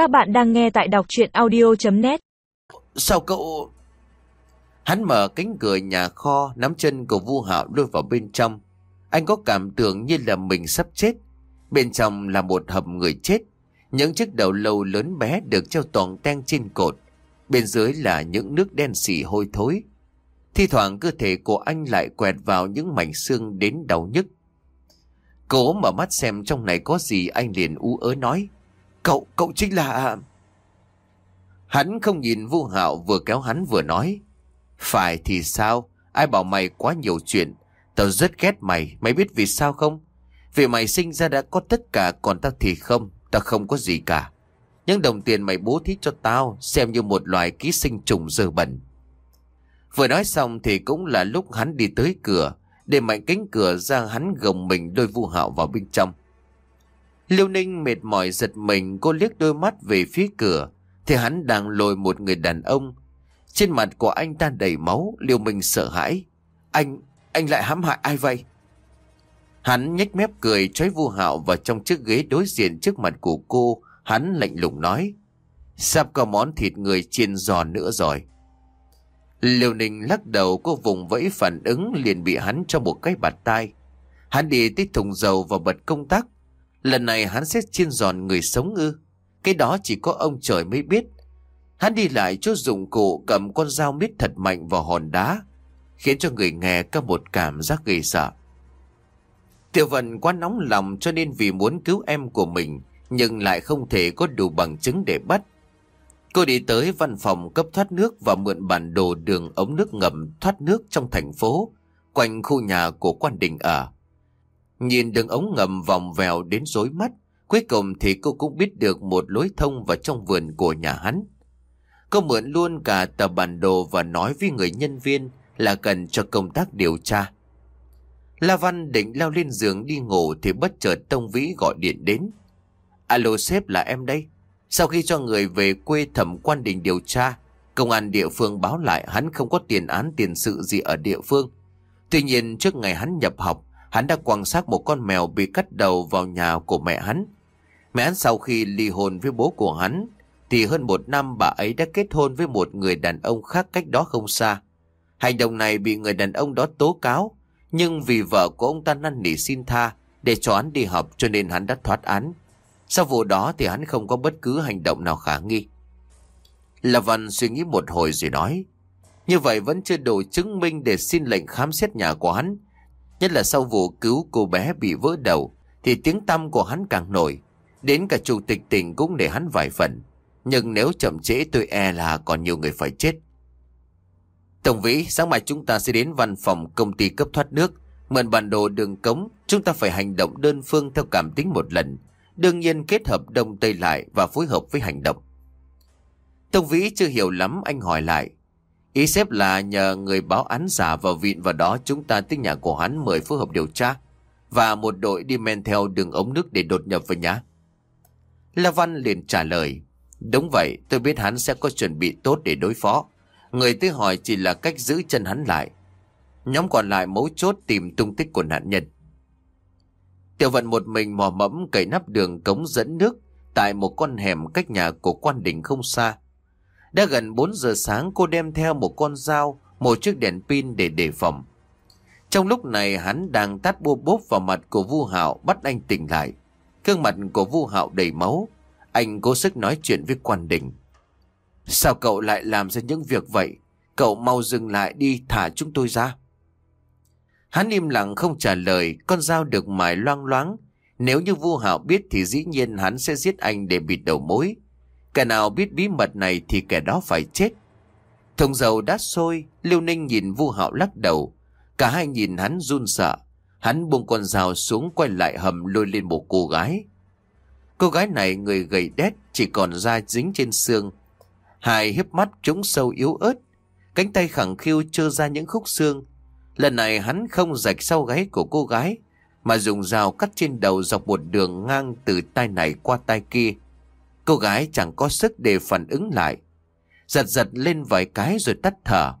Các bạn đang nghe tại đọc chuyện audio.net Sao cậu... Hắn mở cánh cửa nhà kho, nắm chân của Vu Hạo lôi vào bên trong. Anh có cảm tưởng như là mình sắp chết. Bên trong là một hầm người chết. Những chiếc đầu lâu lớn bé được treo toàn ten trên cột. Bên dưới là những nước đen xỉ hôi thối. Thi thoảng cơ thể của anh lại quẹt vào những mảnh xương đến đau nhức. Cố mở mắt xem trong này có gì anh liền ú ớ nói. Cậu, cậu chính là... À, hắn không nhìn Vu Hạo vừa kéo hắn vừa nói. Phải thì sao? Ai bảo mày quá nhiều chuyện. Tao rất ghét mày. Mày biết vì sao không? Vì mày sinh ra đã có tất cả còn tao thì không. Tao không có gì cả. Những đồng tiền mày bố thí cho tao xem như một loài ký sinh trùng dơ bẩn. Vừa nói xong thì cũng là lúc hắn đi tới cửa. Để mạnh cánh cửa ra hắn gồng mình đôi vu hạo vào bên trong. Liêu Ninh mệt mỏi giật mình cô liếc đôi mắt về phía cửa thì hắn đang lôi một người đàn ông. Trên mặt của anh ta đầy máu, Liêu Minh sợ hãi. Anh, anh lại hãm hại ai vậy? Hắn nhếch mép cười trói vu hạo vào trong chiếc ghế đối diện trước mặt của cô. Hắn lạnh lùng nói. Sắp có món thịt người chiên giòn nữa rồi. Liêu Ninh lắc đầu cô vùng vẫy phản ứng liền bị hắn cho một cái bạt tai. Hắn đi tới thùng dầu và bật công tắc. Lần này hắn sẽ chiên giòn người sống ư. Cái đó chỉ có ông trời mới biết. Hắn đi lại chỗ dụng cụ cầm con dao miết thật mạnh vào hòn đá, khiến cho người nghe có một cảm giác gây sợ. Tiểu vận quá nóng lòng cho nên vì muốn cứu em của mình, nhưng lại không thể có đủ bằng chứng để bắt. Cô đi tới văn phòng cấp thoát nước và mượn bản đồ đường ống nước ngầm thoát nước trong thành phố, quanh khu nhà của quan đình ở. Nhìn đường ống ngầm vòng vèo đến rối mắt, cuối cùng thì cô cũng biết được một lối thông vào trong vườn của nhà hắn. Cô mượn luôn cả tờ bản đồ và nói với người nhân viên là cần cho công tác điều tra. La Văn định leo lên giường đi ngủ thì bất chợt Tông Vĩ gọi điện đến. Alo sếp là em đây. Sau khi cho người về quê thẩm quan đình điều tra, công an địa phương báo lại hắn không có tiền án tiền sự gì ở địa phương. Tuy nhiên trước ngày hắn nhập học, hắn đã quan sát một con mèo bị cắt đầu vào nhà của mẹ hắn. Mẹ hắn sau khi ly hôn với bố của hắn, thì hơn một năm bà ấy đã kết hôn với một người đàn ông khác cách đó không xa. Hành động này bị người đàn ông đó tố cáo, nhưng vì vợ của ông ta năn nỉ xin tha để cho hắn đi học cho nên hắn đã thoát án. Sau vụ đó thì hắn không có bất cứ hành động nào khả nghi. Là Văn suy nghĩ một hồi rồi nói, như vậy vẫn chưa đủ chứng minh để xin lệnh khám xét nhà của hắn. Nhất là sau vụ cứu cô bé bị vỡ đầu, thì tiếng tăm của hắn càng nổi. Đến cả chủ tịch tỉnh cũng để hắn vài phần. Nhưng nếu chậm trễ tôi e là còn nhiều người phải chết. Tổng vĩ, sáng mai chúng ta sẽ đến văn phòng công ty cấp thoát nước, mượn bản đồ đường cống, chúng ta phải hành động đơn phương theo cảm tính một lần, đương nhiên kết hợp đông tây lại và phối hợp với hành động. tổng Vĩ chưa hiểu lắm anh hỏi lại. Ý xếp là nhờ người báo án giả vào vịn vào đó chúng ta tới nhà của hắn mời phối hợp điều tra và một đội đi men theo đường ống nước để đột nhập vào nhà. La Văn liền trả lời. Đúng vậy, tôi biết hắn sẽ có chuẩn bị tốt để đối phó. Người tới hỏi chỉ là cách giữ chân hắn lại. Nhóm còn lại mấu chốt tìm tung tích của nạn nhân. Tiểu vận một mình mò mẫm cậy nắp đường cống dẫn nước tại một con hẻm cách nhà của quan đình không xa. Đã gần 4 giờ sáng cô đem theo một con dao, một chiếc đèn pin để đề phòng. Trong lúc này hắn đang tát bua bốp vào mặt của Vu Hạo bắt anh tỉnh lại. Gương mặt của Vu Hạo đầy máu. Anh cố sức nói chuyện với quan đình. Sao cậu lại làm ra những việc vậy? Cậu mau dừng lại đi thả chúng tôi ra. Hắn im lặng không trả lời, con dao được mài loang loáng. Nếu như Vu Hạo biết thì dĩ nhiên hắn sẽ giết anh để bịt đầu mối. Kẻ nào biết bí mật này thì kẻ đó phải chết. Thùng dầu đã sôi, Lưu Ninh nhìn Vu Hạo lắc đầu. Cả hai nhìn hắn run sợ. Hắn buông con dao xuống quay lại hầm lôi lên một cô gái. Cô gái này người gầy đét chỉ còn da dính trên xương. Hai hiếp mắt trúng sâu yếu ớt. Cánh tay khẳng khiu trơ ra những khúc xương. Lần này hắn không rạch sau gáy của cô gái, mà dùng dao cắt trên đầu dọc một đường ngang từ tay này qua tay kia. Cô gái chẳng có sức để phản ứng lại. Giật giật lên vài cái rồi tắt thở.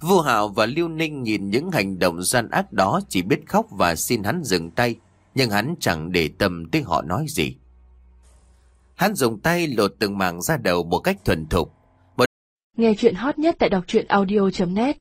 Vua Hạo và Lưu Ninh nhìn những hành động gian ác đó chỉ biết khóc và xin hắn dừng tay, nhưng hắn chẳng để tâm tới họ nói gì. Hắn dùng tay lột từng mảng ra đầu một cách thuần thục. Nghe chuyện hot nhất tại đọc truyện audio.net